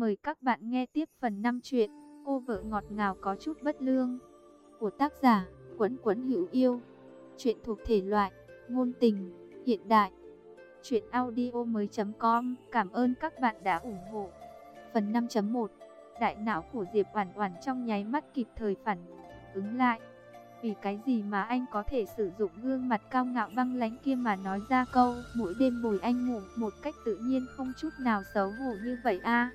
Mời các bạn nghe tiếp phần 5 chuyện Cô vợ ngọt ngào có chút bất lương của tác giả Quấn Quấn Hữu Yêu. Chuyện thuộc thể loại ngôn tình, hiện đại. Chuyện audio mới.com Cảm ơn các bạn đã ủng hộ. Phần 5.1 Đại não của Diệp Oản Oản trong nháy mắt kịp thời phản ứng lại. Vì cái gì mà anh có thể sử dụng gương mặt cao ngạo băng lãnh kia mà nói ra câu mỗi đêm bồi anh ngủ một cách tự nhiên không chút nào xấu hổ như vậy a?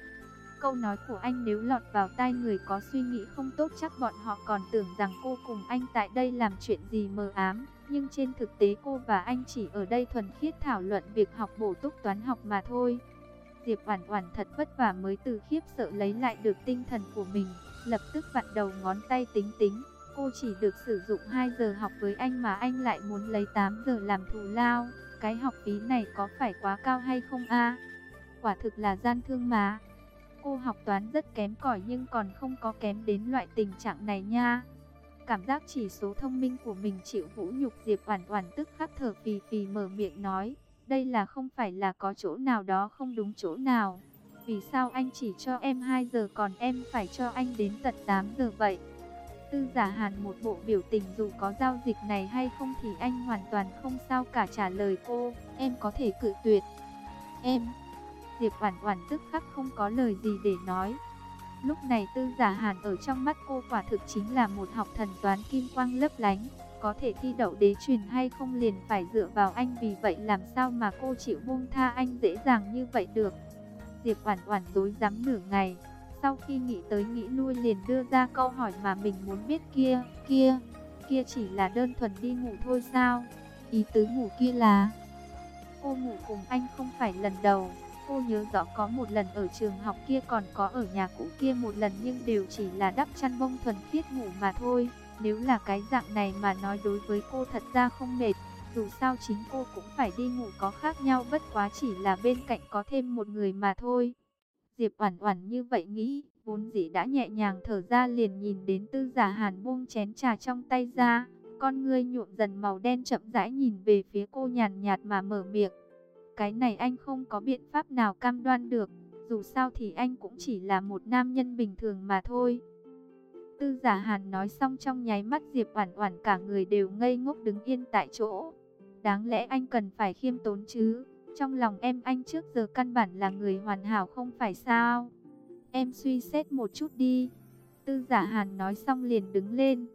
Câu nói của anh nếu lọt vào tai người có suy nghĩ không tốt chắc bọn họ còn tưởng rằng cô cùng anh tại đây làm chuyện gì mờ ám. Nhưng trên thực tế cô và anh chỉ ở đây thuần khiết thảo luận việc học bổ túc toán học mà thôi. Diệp Oản Oản thật vất vả mới từ khiếp sợ lấy lại được tinh thần của mình, lập tức vặn đầu ngón tay tính tính, cô chỉ được sử dụng 2 giờ học với anh mà anh lại muốn lấy 8 giờ làm thù lao, cái học phí này có phải quá cao hay không a? Quả thực là gian thương mà. Cô học toán rất kém cỏi nhưng còn không có kém đến loại tình trạng này nha. Cảm giác chỉ số thông minh của mình chịu vũ nhục Diệp Oản Oản tức khắc thở phì phì mở miệng nói, đây là không phải là có chỗ nào đó không đúng chỗ nào. Vì sao anh chỉ cho em 2 giờ còn em phải cho anh đến tận 8 giờ vậy? Tư giả hàn một bộ biểu tình dù có giao dịch này hay không thì anh hoàn toàn không sao cả trả lời cô, em có thể cự tuyệt. Em, Diệp Oản Oản tức khắc không có lời gì để nói. Lúc này Tư Giả Hàn ở trong mắt cô quả thực chính là một học thần toán kim quang lấp lánh, có thể thi đậu đế truyền hay không liền phải dựa vào anh vì vậy làm sao mà cô chịu buông tha anh dễ dàng như vậy được. Diệp Oản Oản rối rắm nửa ngày, sau khi nghĩ tới nghĩ lui liền đưa ra câu hỏi mà mình muốn biết kia, kia, kia chỉ là đơn thuần đi ngủ thôi sao? Ý tứ ngủ kia là cô ngủ cùng anh không phải lần đầu. Cô nhớ rõ có một lần ở trường học kia còn có ở nhà cũ kia một lần nhưng đều chỉ là đắp chăn bông thuần khiết ngủ mà thôi. Nếu là cái dạng này mà nói đối với cô thật ra không mệt, dù sao chính cô cũng phải đi ngủ có khác nhau bất quá chỉ là bên cạnh có thêm một người mà thôi. Diệp Oản Oản như vậy nghĩ, vốn dĩ đã nhẹ nhàng thở ra liền nhìn đến Tư Giả Hàn buông chén trà trong tay ra, con ngươi nhuộm dần màu đen chậm rãi nhìn về phía cô nhàn nhạt mà mở miệng. Cái này anh không có biện pháp nào cam đoan được, dù sao thì anh cũng chỉ là một nam nhân bình thường mà thôi. Tư giả hàn nói xong trong nháy mắt Diệp Oản Oản cả người đều ngây ngốc đứng yên tại chỗ. Đáng lẽ anh cần phải khiêm tốn chứ, trong lòng em anh trước giờ căn bản là người hoàn hảo không phải sao? Em suy xét một chút đi. Tư giả hàn nói xong liền đứng lên.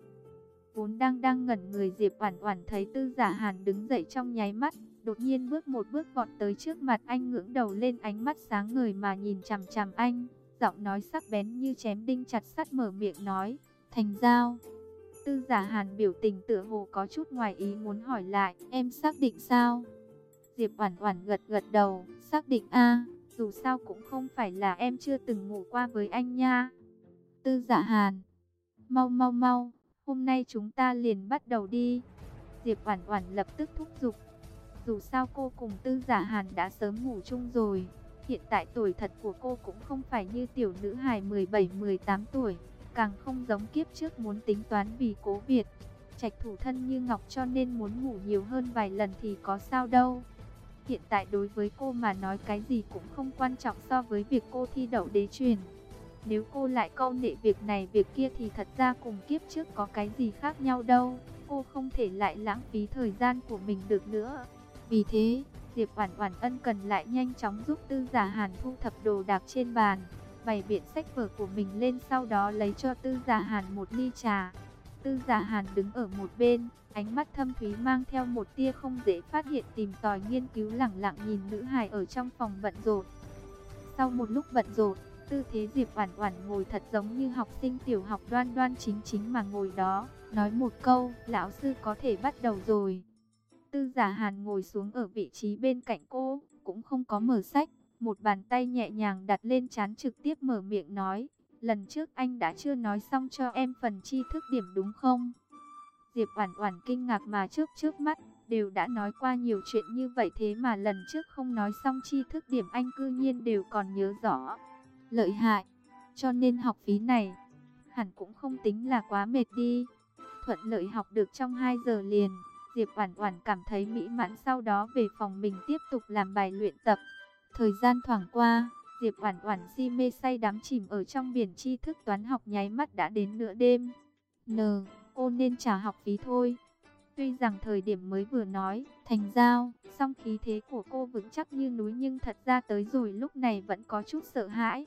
Vốn đang đang ngẩn người Diệp Oản Oản thấy Tư giả hàn đứng dậy trong nháy mắt, đột nhiên bước một bước vọt tới trước mặt anh ngưỡng đầu lên ánh mắt sáng ngời mà nhìn chằm chằm anh, giọng nói sắc bén như chém đinh chặt sắt mở miệng nói, thành giao. Tư giả hàn biểu tình tựa hồ có chút ngoài ý muốn hỏi lại, em xác định sao? Diệp Oản Oản gật gật đầu, xác định a, dù sao cũng không phải là em chưa từng ngủ qua với anh nha. Tư Giả Hàn, mau mau mau, hôm nay chúng ta liền bắt đầu đi. Diệp Oản Oản lập tức thúc giục, dù sao cô cùng Tư Giả Hàn đã sớm ngủ chung rồi. Hiện tại tuổi thật của cô cũng không phải như tiểu nữ hài 17-18 tuổi, càng không giống kiếp trước muốn tính toán vì cố Việt. Trạch thủ thân như ngọc cho nên muốn ngủ nhiều hơn vài lần thì có sao đâu. Hiện tại đối với cô mà nói cái gì cũng không quan trọng so với việc cô thi đậu đế truyền. Nếu cô lại câu nệ việc này việc kia thì thật ra cùng kiếp trước có cái gì khác nhau đâu. Cô không thể lại lãng phí thời gian của mình được nữa. Vì thế, Diệp Oản Oản ân cần lại nhanh chóng giúp Tư Giả Hàn thu thập đồ đạc trên bàn, bày biện sách vở của mình lên sau đó lấy cho Tư Giả Hàn một ly trà. Tư Giả Hàn đứng ở một bên, ánh mắt thâm thúy mang theo một tia không dễ phát hiện tìm tòi nghiên cứu lẳng lặng nhìn nữ hài ở trong phòng bận rộn. Sau một lúc bận rộn, tư thế Diệp Oản Oản ngồi thật giống như học sinh tiểu học đoan đoan chính chính mà ngồi đó, nói một câu, lão sư có thể bắt đầu rồi. Tư giả hàn ngồi xuống ở vị trí bên cạnh cô, cũng không có mở sách. Một bàn tay nhẹ nhàng đặt lên chán trực tiếp mở miệng nói. Lần trước anh đã chưa nói xong cho em phần tri thức điểm đúng không? Diệp Oản Oản kinh ngạc mà trước trước mắt, đều đã nói qua nhiều chuyện như vậy thế mà lần trước không nói xong tri thức điểm anh cư nhiên đều còn nhớ rõ. Lợi hại, cho nên học phí này hẳn cũng không tính là quá mệt đi. Thuận lợi học được trong 2 giờ liền. Diệp Oản Oản cảm thấy mỹ mãn sau đó về phòng mình tiếp tục làm bài luyện tập. Thời gian thoảng qua, Diệp Oản Oản si mê say đắm chìm ở trong biển tri thức toán học nháy mắt đã đến nửa đêm. N, cô nên trả học phí thôi. Tuy rằng thời điểm mới vừa nói, thành giao, song khí thế của cô vững chắc như núi nhưng thật ra tới rồi lúc này vẫn có chút sợ hãi.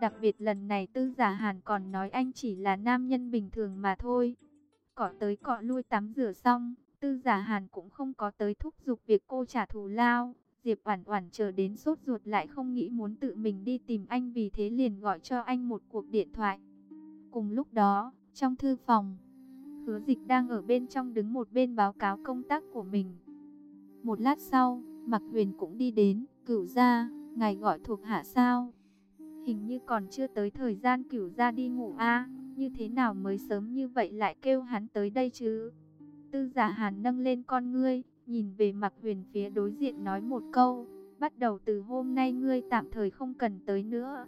Đặc biệt lần này tư giả hàn còn nói anh chỉ là nam nhân bình thường mà thôi. Cọ tới cọ lui tắm rửa xong, tư giả hàn cũng không có tới thúc giục việc cô trả thù lao. Diệp Oản Oản chờ đến sốt ruột lại không nghĩ muốn tự mình đi tìm anh vì thế liền gọi cho anh một cuộc điện thoại. Cùng lúc đó, trong thư phòng, Hứa Dịch đang ở bên trong đứng một bên báo cáo công tác của mình. Một lát sau, Mạc Huyền cũng đi đến, "Cửu gia, ngài gọi thuộc hạ sao?" Hình như còn chưa tới thời gian Cửu gia đi ngủ a, như thế nào mới sớm như vậy lại kêu hắn tới đây chứ? Tư Giả Hàn nâng lên con ngươi, nhìn về mặt Huyền phía đối diện nói một câu, bắt đầu từ hôm nay ngươi tạm thời không cần tới nữa.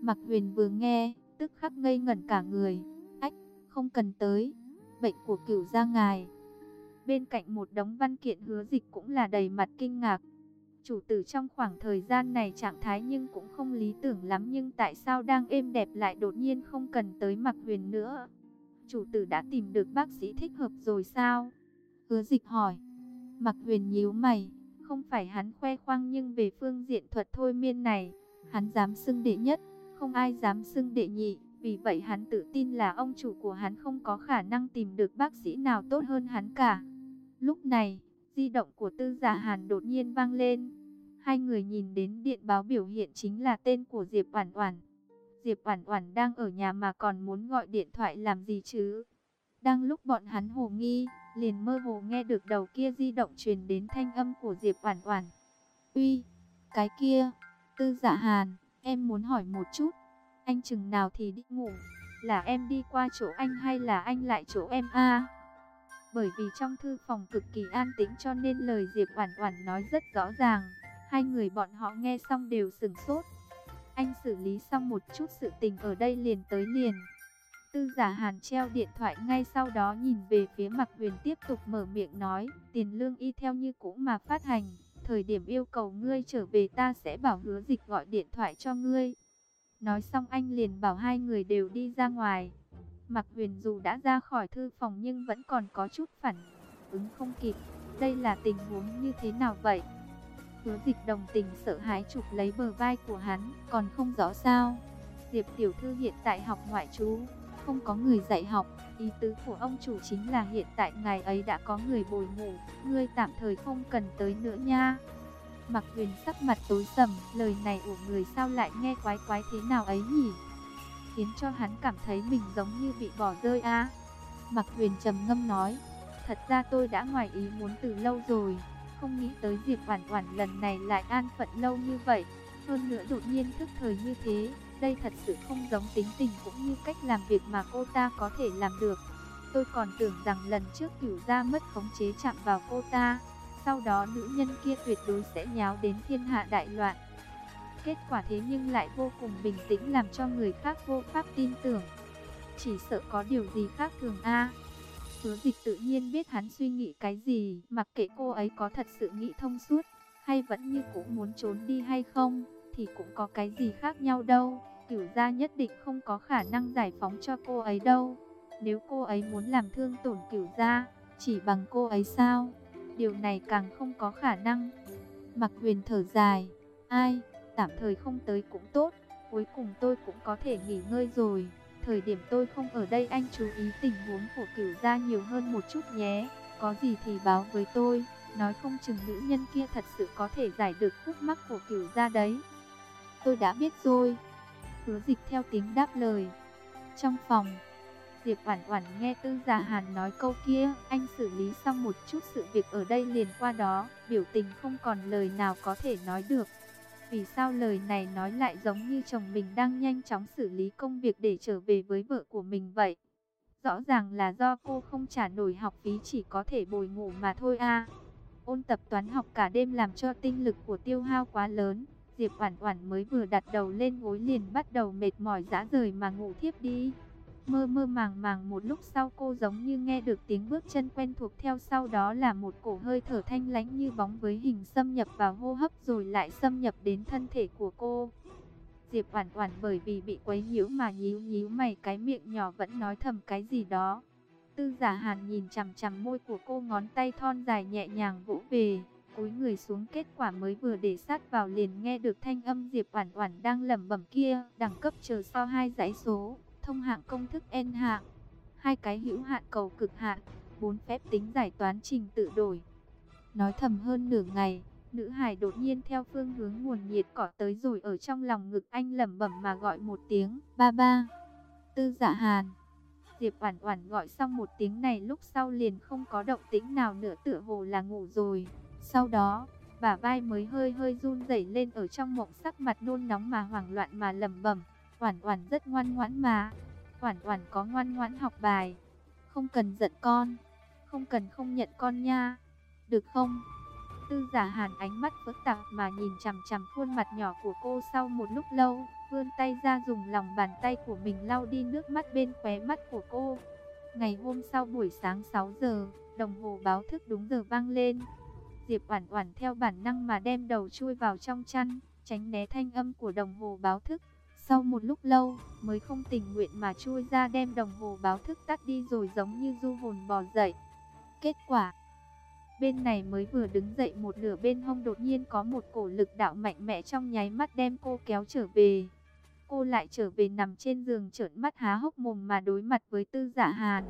Mặc Huyền vừa nghe, tức khắc ngây ngẩn cả người, ách, không cần tới, bệnh của cửu gia ngài. Bên cạnh một đống văn kiện hứa dịch cũng là đầy mặt kinh ngạc. Chủ tử trong khoảng thời gian này trạng thái nhưng cũng không lý tưởng lắm nhưng tại sao đang êm đẹp lại đột nhiên không cần tới Mặc Huyền nữa. Chủ tử đã tìm được bác sĩ thích hợp rồi sao? Hứa dịch hỏi. Mặc huyền nhíu mày, không phải hắn khoe khoang nhưng về phương diện thuật thôi miên này, hắn dám xưng đệ nhất, không ai dám xưng đệ nhị. Vì vậy hắn tự tin là ông chủ của hắn không có khả năng tìm được bác sĩ nào tốt hơn hắn cả. Lúc này, di động của tư giả hàn đột nhiên vang lên. Hai người nhìn đến điện báo biểu hiện chính là tên của Diệp Oản Oản. Diệp Oản Oản đang ở nhà mà còn muốn gọi điện thoại làm gì chứ? Đang lúc bọn hắn hồ nghi, liền mơ hồ nghe được đầu kia di động truyền đến thanh âm của Diệp Oản Oản. "Uy, cái kia, Tư Dạ Hàn, em muốn hỏi một chút, anh chừng nào thì đi ngủ, là em đi qua chỗ anh hay là anh lại chỗ em a?" Bởi vì trong thư phòng cực kỳ an tĩnh cho nên lời Diệp Oản Oản nói rất rõ ràng, hai người bọn họ nghe xong đều sững sốt. Anh xử lý xong một chút sự tình ở đây liền tới liền. Tư giả hàn treo điện thoại ngay sau đó nhìn về phía mặt Huyền tiếp tục mở miệng nói, tiền lương y theo như cũ mà phát hành, thời điểm yêu cầu ngươi trở về ta sẽ bảo hứa dịch gọi điện thoại cho ngươi. Nói xong anh liền bảo hai người đều đi ra ngoài. Mạc Huyền dù đã ra khỏi thư phòng nhưng vẫn còn có chút phản ứng không kịp. Đây là tình huống như thế nào vậy? Hứa dịch đồng tình sợ hãi chụp lấy bờ vai của hắn, còn không rõ sao. Diệp tiểu thư hiện tại học ngoại trú, không có người dạy học. Ý tứ của ông chủ chính là hiện tại ngài ấy đã có người bồi ngủ, ngươi tạm thời không cần tới nữa nha. Mặc huyền sắc mặt tối sầm, lời này của người sao lại nghe quái quái thế nào ấy nhỉ? Khiến cho hắn cảm thấy mình giống như bị bỏ rơi a. À? Mặc huyền trầm ngâm nói, thật ra tôi đã ngoài ý muốn từ lâu rồi, không nghĩ tới Diệp Oản Oản lần này lại an phận lâu như vậy, hơn nữa đột nhiên thức thời như thế, đây thật sự không giống tính tình cũng như cách làm việc mà cô ta có thể làm được. Tôi còn tưởng rằng lần trước cửu gia mất khống chế chạm vào cô ta, sau đó nữ nhân kia tuyệt đối sẽ nháo đến thiên hạ đại loạn. Kết quả thế nhưng lại vô cùng bình tĩnh làm cho người khác vô pháp tin tưởng. Chỉ sợ có điều gì khác thường a. Hứa dịch tự nhiên biết hắn suy nghĩ cái gì, mặc kệ cô ấy có thật sự nghĩ thông suốt, hay vẫn như cũng muốn trốn đi hay không, thì cũng có cái gì khác nhau đâu. Cửu gia nhất định không có khả năng giải phóng cho cô ấy đâu. Nếu cô ấy muốn làm thương tổn cửu gia, chỉ bằng cô ấy sao? Điều này càng không có khả năng. Mặc huyền thở dài, ai, tạm thời không tới cũng tốt, cuối cùng tôi cũng có thể nghỉ ngơi rồi. Thời điểm tôi không ở đây anh chú ý tình huống của cửu gia nhiều hơn một chút nhé. Có gì thì báo với tôi. Nói không chừng nữ nhân kia thật sự có thể giải được khúc mắc của cửu gia đấy. Tôi đã biết rồi. Hứa dịch theo tiếng đáp lời. Trong phòng, Diệp Oản Oản nghe Tư Già Hàn nói câu kia, anh xử lý xong một chút sự việc ở đây liền qua đó, biểu tình không còn lời nào có thể nói được. Vì sao lời này nói lại giống như chồng mình đang nhanh chóng xử lý công việc để trở về với vợ của mình vậy? Rõ ràng là do cô không trả nổi học phí chỉ có thể bồi ngủ mà thôi a. Ôn tập toán học cả đêm làm cho tinh lực của tiêu hao quá lớn. Diệp Oản Oản mới vừa đặt đầu lên gối liền bắt đầu mệt mỏi rã rời mà ngủ thiếp đi. Mơ mơ màng màng một lúc sau cô giống như nghe được tiếng bước chân quen thuộc theo sau đó là một cổ hơi thở thanh lãnh như bóng với hình xâm nhập vào hô hấp rồi lại xâm nhập đến thân thể của cô. Diệp Oản Oản bởi vì bị quấy nhiễu mà nhíu nhíu mày, cái miệng nhỏ vẫn nói thầm cái gì đó. Tư Giả Hàn nhìn chằm chằm môi của cô, ngón tay thon dài nhẹ nhàng vỗ về, cúi người xuống, kết quả mới vừa để sát vào liền nghe được thanh âm Diệp Oản Oản đang lẩm bẩm kia, đẳng cấp chờ sau hai dãy số, thông hạng công thức N hạng, hai cái hữu hạn cầu cực hạn, bốn phép tính giải toán trình tự đổi. Nói thầm hơn nửa ngày, nữ hải đột nhiên theo phương hướng nguồn nhiệt cỏ tới rồi ở trong lòng ngực anh lẩm bẩm mà gọi một tiếng, "Ba ba." Tư Dạ Hàn. Diệp Oản Oản gọi xong một tiếng này lúc sau liền không có động tĩnh nào nữa tựa hồ là ngủ rồi. Sau đó, bả vai mới hơi hơi run rẩy lên ở trong mộng sắc mặt nôn nóng mà hoảng loạn mà lẩm bẩm, "Oản Oản rất ngoan ngoãn mà." Oản Oản có ngoan ngoãn học bài. Không cần giận con, không cần không nhận con nha. Được không? Tư giả hàn ánh mắt phức tạp mà nhìn chằm chằm khuôn mặt nhỏ của cô sau một lúc lâu, vươn tay ra dùng lòng bàn tay của mình lau đi nước mắt bên khóe mắt của cô. Ngày hôm sau buổi sáng 6 giờ, đồng hồ báo thức đúng giờ vang lên. Diệp Oản Oản theo bản năng mà đem đầu chui vào trong chăn, tránh né thanh âm của đồng hồ báo thức. Sau một lúc lâu, mới không tình nguyện mà chui ra đem đồng hồ báo thức tắt đi rồi giống như du hồn bò dậy. Kết quả, bên này mới vừa đứng dậy một nửa bên hông đột nhiên có một cổ lực đạo mạnh mẽ trong nháy mắt đem cô kéo trở về. Cô lại trở về nằm trên giường trợn mắt há hốc mồm mà đối mặt với tư giả hàn.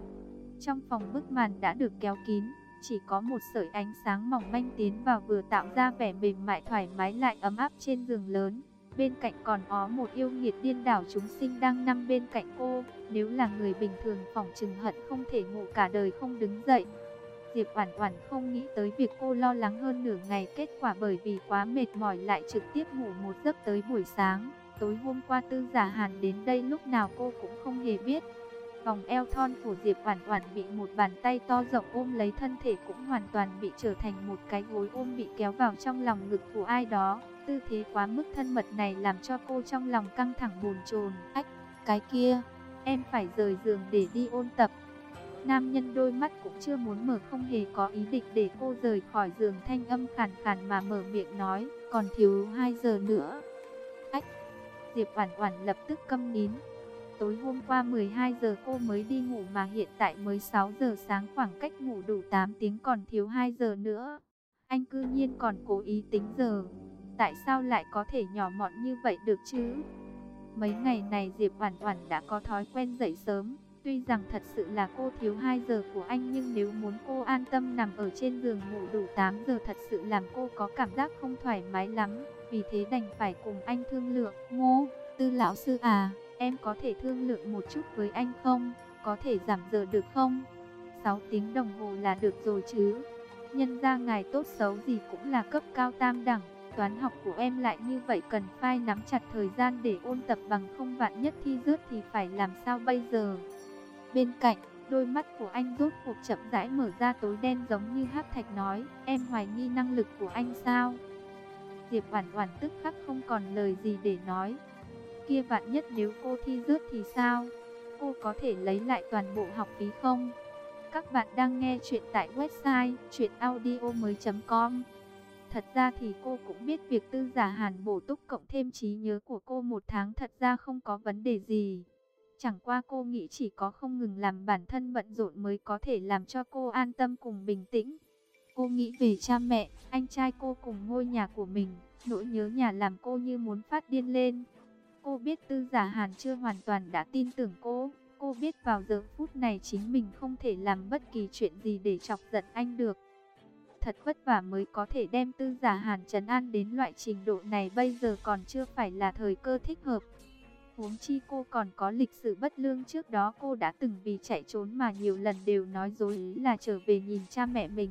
Trong phòng bức màn đã được kéo kín, chỉ có một sợi ánh sáng mỏng manh tiến vào vừa tạo ra vẻ mềm mại thoải mái lại ấm áp trên giường lớn. Bên cạnh còn có một yêu nghiệt điên đảo chúng sinh đang nằm bên cạnh cô. Nếu là người bình thường phòng trừng hận không thể ngủ cả đời không đứng dậy. Diệp Oản Oản không nghĩ tới việc cô lo lắng hơn nửa ngày, kết quả bởi vì quá mệt mỏi lại trực tiếp ngủ một giấc tới buổi sáng. Tối hôm qua Tư Giả Hàn đến đây lúc nào cô cũng không hề biết. Vòng eo thon của Diệp Oản Oản bị một bàn tay to rộng ôm lấy thân thể cũng hoàn toàn bị trở thành một cái gối ôm bị kéo vào trong lòng ngực của ai đó. Tư thế quá mức thân mật này làm cho cô trong lòng căng thẳng bồn chồn. Ách, cái kia, em phải rời giường để đi ôn tập. Nam nhân đôi mắt cũng chưa muốn mở không hề có ý định để cô rời khỏi giường thanh âm khàn khàn mà mở miệng nói, còn thiếu 2 giờ nữa. Ách, Diệp Oản Oản lập tức câm nín. Tối hôm qua 12 giờ cô mới đi ngủ mà hiện tại mới 6 giờ sáng khoảng cách ngủ đủ 8 tiếng còn thiếu 2 giờ nữa. Anh cư nhiên còn cố ý tính giờ. Tại sao lại có thể nhỏ mọn như vậy được chứ? Mấy ngày này Diệp Oản Oản đã có thói quen dậy sớm, tuy rằng thật sự là cô thiếu 2 giờ của anh nhưng nếu muốn cô an tâm nằm ở trên giường ngủ đủ 8 giờ thật sự làm cô có cảm giác không thoải mái lắm, vì thế đành phải cùng anh thương lượng. Ngô, Tư lão sư à, em có thể thương lượng một chút với anh không? Có thể giảm giờ được không? 6 tiếng đồng hồ là được rồi chứ. Nhân ra ngài tốt xấu gì cũng là cấp cao tam đẳng toán học của em lại như vậy cần phải nắm chặt thời gian để ôn tập bằng không vạn nhất thi rớt thì phải làm sao bây giờ. Bên cạnh, đôi mắt của anh rốt cuộc chậm rãi mở ra tối đen giống như hắc thạch nói, em hoài nghi năng lực của anh sao? Diệp Oản Oản tức khắc không còn lời gì để nói. Kia vạn nhất nếu cô thi rớt thì sao? Cô có thể lấy lại toàn bộ học phí không? Các bạn đang nghe chuyện tại website chuyenaudio.com Thật ra thì cô cũng biết việc tư giả hàn bổ túc cộng thêm trí nhớ của cô một tháng thật ra không có vấn đề gì. Chẳng qua cô nghĩ chỉ có không ngừng làm bản thân bận rộn mới có thể làm cho cô an tâm cùng bình tĩnh. Cô nghĩ về cha mẹ, anh trai cô cùng ngôi nhà của mình, nỗi nhớ nhà làm cô như muốn phát điên lên. Cô biết tư giả hàn chưa hoàn toàn đã tin tưởng cô. Cô biết vào giờ phút này chính mình không thể làm bất kỳ chuyện gì để chọc giận anh được thật vất vả mới có thể đem tư giả hàn trấn an đến loại trình độ này bây giờ còn chưa phải là thời cơ thích hợp. Huống chi cô còn có lịch sử bất lương trước đó cô đã từng vì chạy trốn mà nhiều lần đều nói dối là trở về nhìn cha mẹ mình.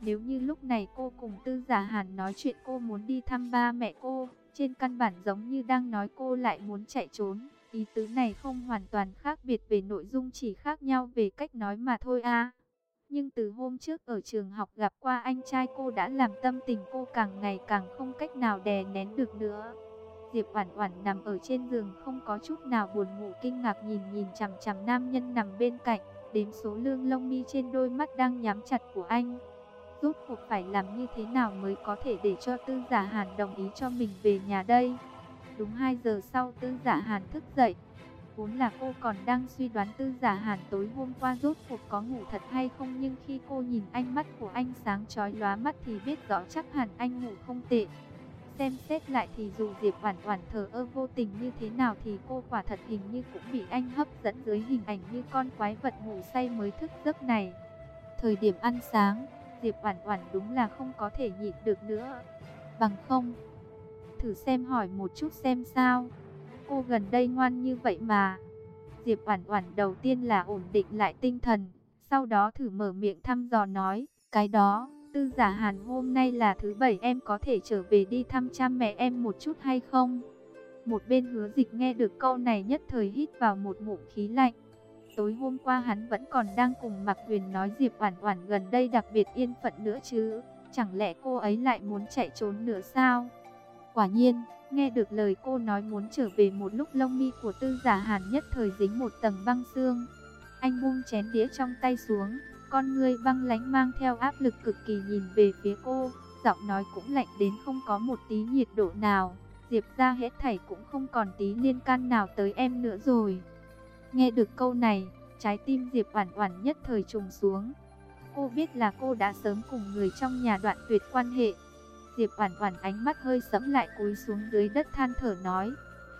Nếu như lúc này cô cùng tư giả hàn nói chuyện cô muốn đi thăm ba mẹ cô, trên căn bản giống như đang nói cô lại muốn chạy trốn. Ý tứ này không hoàn toàn khác biệt về nội dung chỉ khác nhau về cách nói mà thôi a. Nhưng từ hôm trước ở trường học gặp qua anh trai cô đã làm tâm tình cô càng ngày càng không cách nào đè nén được nữa. Diệp Oản Oản nằm ở trên giường không có chút nào buồn ngủ kinh ngạc nhìn nhìn chằm chằm nam nhân nằm bên cạnh, đếm số lương lông mi trên đôi mắt đang nhắm chặt của anh. Rốt cuộc phải làm như thế nào mới có thể để cho Tư Giả Hàn đồng ý cho mình về nhà đây? Đúng 2 giờ sau Tư Giả Hàn thức dậy. Vốn là cô còn đang suy đoán Tư Giả Hàn tối hôm qua rốt cuộc có ngủ thật hay không nhưng khi cô nhìn ánh mắt của anh sáng chói lóa mắt thì biết rõ chắc hẳn anh ngủ không tệ. Xem xét lại thì dù Diệp Oản Oản thờ ơ vô tình như thế nào thì cô quả thật hình như cũng bị anh hấp dẫn dưới hình ảnh như con quái vật ngủ say mới thức giấc này. Thời điểm ăn sáng, Diệp Oản Oản đúng là không có thể nhịn được nữa. Bằng không, thử xem hỏi một chút xem sao. Cô gần đây ngoan như vậy mà. Diệp Oản Oản đầu tiên là ổn định lại tinh thần, sau đó thử mở miệng thăm dò nói, "Cái đó, Tư Giả Hàn hôm nay là thứ bảy em có thể trở về đi thăm cha mẹ em một chút hay không?" Một bên Hứa Dịch nghe được câu này nhất thời hít vào một ngụm khí lạnh. Tối hôm qua hắn vẫn còn đang cùng Mạc Huyền nói Diệp Oản Oản gần đây đặc biệt yên phận nữa chứ, chẳng lẽ cô ấy lại muốn chạy trốn nữa sao? Quả nhiên, nghe được lời cô nói muốn trở về một lúc lông mi của Tư Giả Hàn nhất thời dính một tầng băng xương. Anh buông chén đĩa trong tay xuống, con ngươi băng lãnh mang theo áp lực cực kỳ nhìn về phía cô, giọng nói cũng lạnh đến không có một tí nhiệt độ nào. Diệp gia hết thảy cũng không còn tí liên can nào tới em nữa rồi. Nghe được câu này, trái tim Diệp Oản Oản nhất thời trùng xuống. Cô biết là cô đã sớm cùng người trong nhà đoạn tuyệt quan hệ. Diệp Oản Oản ánh mắt hơi sẫm lại cúi xuống dưới đất than thở nói: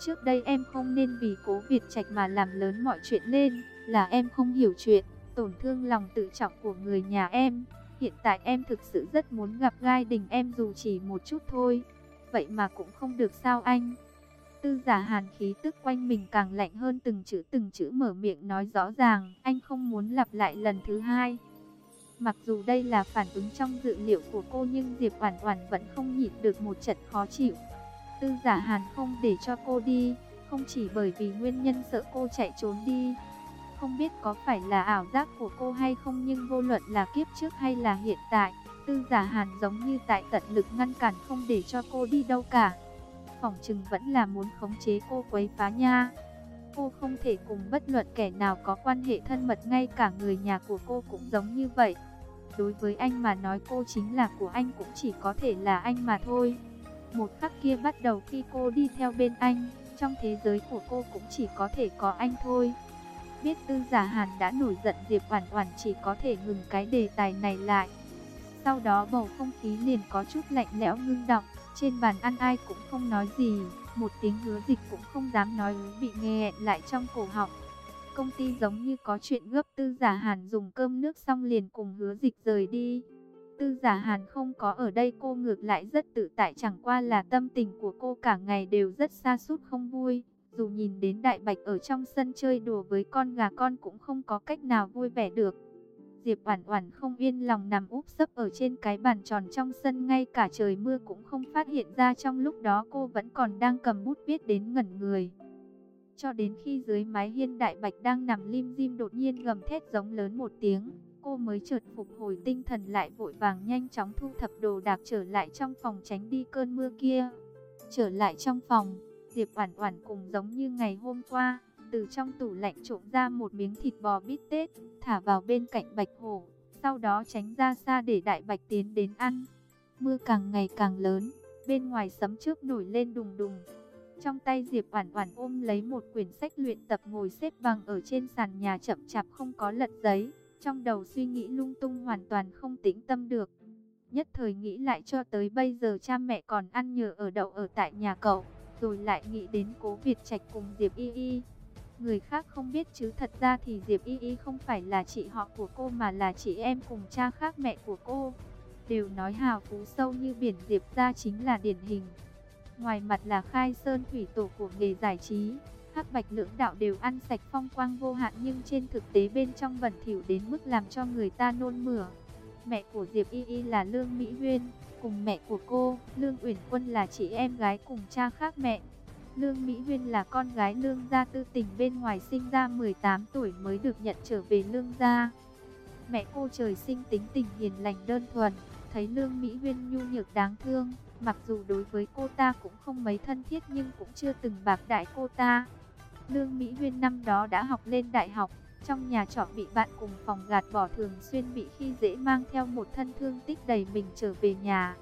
"Trước đây em không nên vì Cố Việt Trạch mà làm lớn mọi chuyện lên, là em không hiểu chuyện, tổn thương lòng tự trọng của người nhà em. Hiện tại em thực sự rất muốn gặp Gai Đình em dù chỉ một chút thôi, vậy mà cũng không được sao anh?" Tư giả hàn khí tức quanh mình càng lạnh hơn từng chữ từng chữ mở miệng nói rõ ràng, anh không muốn lặp lại lần thứ hai. Mặc dù đây là phản ứng trong dự liệu của cô nhưng Diệp Oản Oản vẫn không nhịn được một trận khó chịu. Tư giả hàn không để cho cô đi, không chỉ bởi vì nguyên nhân sợ cô chạy trốn đi. Không biết có phải là ảo giác của cô hay không nhưng vô luận là kiếp trước hay là hiện tại, tư giả hàn giống như tại tận lực ngăn cản không để cho cô đi đâu cả phòng chừng vẫn là muốn khống chế cô quấy phá nha. Cô không thể cùng bất luận kẻ nào có quan hệ thân mật ngay cả người nhà của cô cũng giống như vậy. Đối với anh mà nói cô chính là của anh cũng chỉ có thể là anh mà thôi. Một khắc kia bắt đầu khi cô đi theo bên anh, trong thế giới của cô cũng chỉ có thể có anh thôi. Biết tư giả hàn đã nổi giận Diệp Oản Oản chỉ có thể ngừng cái đề tài này lại. Sau đó bầu không khí liền có chút lạnh lẽo ngưng động. Trên bàn ăn ai cũng không nói gì, một tiếng hứa dịch cũng không dám nói bị nghe lại trong cổ họng. Công ty giống như có chuyện gấp tư giả hàn dùng cơm nước xong liền cùng hứa dịch rời đi. Tư giả hàn không có ở đây cô ngược lại rất tự tại chẳng qua là tâm tình của cô cả ngày đều rất xa sút không vui. Dù nhìn đến đại bạch ở trong sân chơi đùa với con gà con cũng không có cách nào vui vẻ được. Diệp Oản Oản không yên lòng nằm úp sấp ở trên cái bàn tròn trong sân ngay cả trời mưa cũng không phát hiện ra trong lúc đó cô vẫn còn đang cầm bút viết đến ngẩn người. Cho đến khi dưới mái hiên đại bạch đang nằm lim dim đột nhiên gầm thét giống lớn một tiếng, cô mới chợt phục hồi tinh thần lại vội vàng nhanh chóng thu thập đồ đạc trở lại trong phòng tránh đi cơn mưa kia. Trở lại trong phòng, Diệp Oản Oản cùng giống như ngày hôm qua, từ trong tủ lạnh trộm ra một miếng thịt bò bít tết, thả vào bên cạnh bạch hổ, sau đó tránh ra xa để đại bạch tiến đến ăn. Mưa càng ngày càng lớn, bên ngoài sấm chớp nổi lên đùng đùng. Trong tay Diệp Oản Oản ôm lấy một quyển sách luyện tập ngồi xếp bằng ở trên sàn nhà chậm chạp không có lật giấy, trong đầu suy nghĩ lung tung hoàn toàn không tĩnh tâm được. Nhất thời nghĩ lại cho tới bây giờ cha mẹ còn ăn nhờ ở đậu ở tại nhà cậu, rồi lại nghĩ đến Cố Việt Trạch cùng Diệp Y Y, Người khác không biết chứ thật ra thì Diệp Y Y không phải là chị họ của cô mà là chị em cùng cha khác mẹ của cô. Đều nói hào phú sâu như biển Diệp ra chính là điển hình. Ngoài mặt là khai sơn thủy tổ của nghề giải trí, hắc bạch lưỡng đạo đều ăn sạch phong quang vô hạn nhưng trên thực tế bên trong bẩn thỉu đến mức làm cho người ta nôn mửa. Mẹ của Diệp Y Y là Lương Mỹ Huyên, cùng mẹ của cô, Lương Uyển Quân là chị em gái cùng cha khác mẹ. Lương Mỹ Huyên là con gái Lương gia tư tình bên ngoài sinh ra 18 tuổi mới được nhận trở về Lương gia. Mẹ cô trời sinh tính tình hiền lành đơn thuần, thấy Lương Mỹ Huyên nhu nhược đáng thương, mặc dù đối với cô ta cũng không mấy thân thiết nhưng cũng chưa từng bạc đại cô ta. Lương Mỹ Huyên năm đó đã học lên đại học, trong nhà trọ bị bạn cùng phòng gạt bỏ thường xuyên bị khi dễ mang theo một thân thương tích đầy mình trở về nhà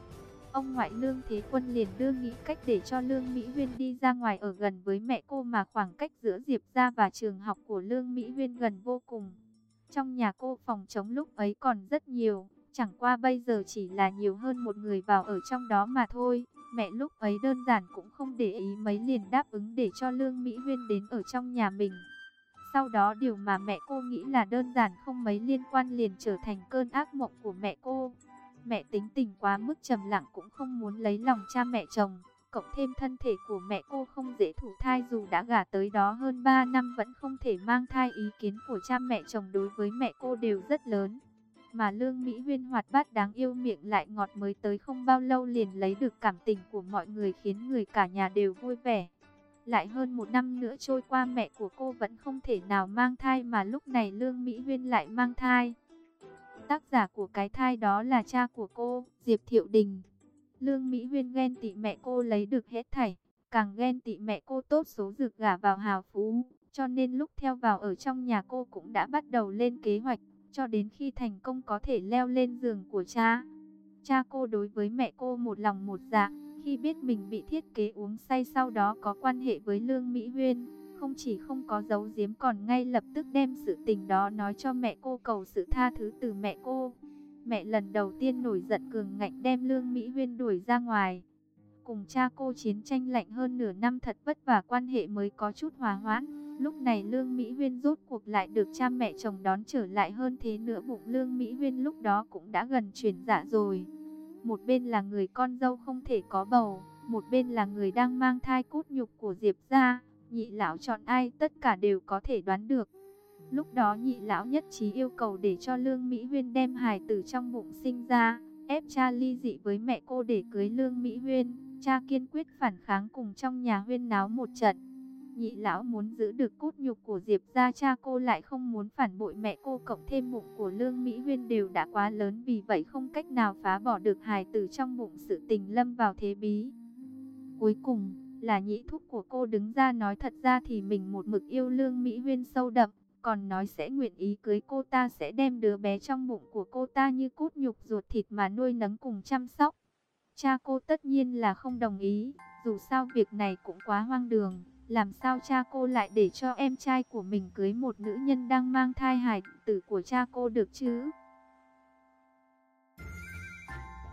ông ngoại Lương Thế Quân liền đưa nghĩ cách để cho Lương Mỹ Huyên đi ra ngoài ở gần với mẹ cô mà khoảng cách giữa Diệp gia và trường học của Lương Mỹ Huyên gần vô cùng. Trong nhà cô phòng chống lúc ấy còn rất nhiều, chẳng qua bây giờ chỉ là nhiều hơn một người vào ở trong đó mà thôi. Mẹ lúc ấy đơn giản cũng không để ý mấy liền đáp ứng để cho Lương Mỹ Huyên đến ở trong nhà mình. Sau đó điều mà mẹ cô nghĩ là đơn giản không mấy liên quan liền trở thành cơn ác mộng của mẹ cô. Mẹ tính tình quá mức trầm lặng cũng không muốn lấy lòng cha mẹ chồng. Cộng thêm thân thể của mẹ cô không dễ thủ thai dù đã gả tới đó hơn 3 năm vẫn không thể mang thai, ý kiến của cha mẹ chồng đối với mẹ cô đều rất lớn. Mà Lương Mỹ Huyên hoạt bát đáng yêu miệng lại ngọt mới tới không bao lâu liền lấy được cảm tình của mọi người khiến người cả nhà đều vui vẻ. Lại hơn một năm nữa trôi qua mẹ của cô vẫn không thể nào mang thai mà lúc này Lương Mỹ Huyên lại mang thai. Tác giả của cái thai đó là cha của cô, Diệp Thiệu Đình. Lương Mỹ Huyên ghen tị mẹ cô lấy được hết thảy, càng ghen tị mẹ cô tốt số dược gả vào hào phú, cho nên lúc theo vào ở trong nhà cô cũng đã bắt đầu lên kế hoạch, cho đến khi thành công có thể leo lên giường của cha. Cha cô đối với mẹ cô một lòng một dạ, khi biết mình bị thiết kế uống say sau đó có quan hệ với Lương Mỹ Huyên, không chỉ không có giấu giếm còn ngay lập tức đem sự tình đó nói cho mẹ cô cầu sự tha thứ từ mẹ cô. Mẹ lần đầu tiên nổi giận cường ngạnh đem Lương Mỹ Huyên đuổi ra ngoài. Cùng cha cô chiến tranh lạnh hơn nửa năm thật vất vả quan hệ mới có chút hòa hoãn. Lúc này Lương Mỹ Huyên rốt cuộc lại được cha mẹ chồng đón trở lại hơn thế nữa bụng Lương Mỹ Huyên lúc đó cũng đã gần chuyển dạ rồi. Một bên là người con dâu không thể có bầu, một bên là người đang mang thai cốt nhục của Diệp gia nhị lão chọn ai tất cả đều có thể đoán được. Lúc đó nhị lão nhất trí yêu cầu để cho Lương Mỹ Huyên đem hài tử trong bụng sinh ra, ép cha ly dị với mẹ cô để cưới Lương Mỹ Huyên. Cha kiên quyết phản kháng cùng trong nhà huyên náo một trận. Nhị lão muốn giữ được cốt nhục của Diệp gia cha cô lại không muốn phản bội mẹ cô cộng thêm bụng của Lương Mỹ Huyên đều đã quá lớn vì vậy không cách nào phá bỏ được hài tử trong bụng sự tình lâm vào thế bí. Cuối cùng, là nhĩ thúc của cô đứng ra nói thật ra thì mình một mực yêu Lương Mỹ Huyên sâu đậm, còn nói sẽ nguyện ý cưới cô ta sẽ đem đứa bé trong bụng của cô ta như cốt nhục ruột thịt mà nuôi nấng cùng chăm sóc. Cha cô tất nhiên là không đồng ý, dù sao việc này cũng quá hoang đường, làm sao cha cô lại để cho em trai của mình cưới một nữ nhân đang mang thai hài tử của cha cô được chứ?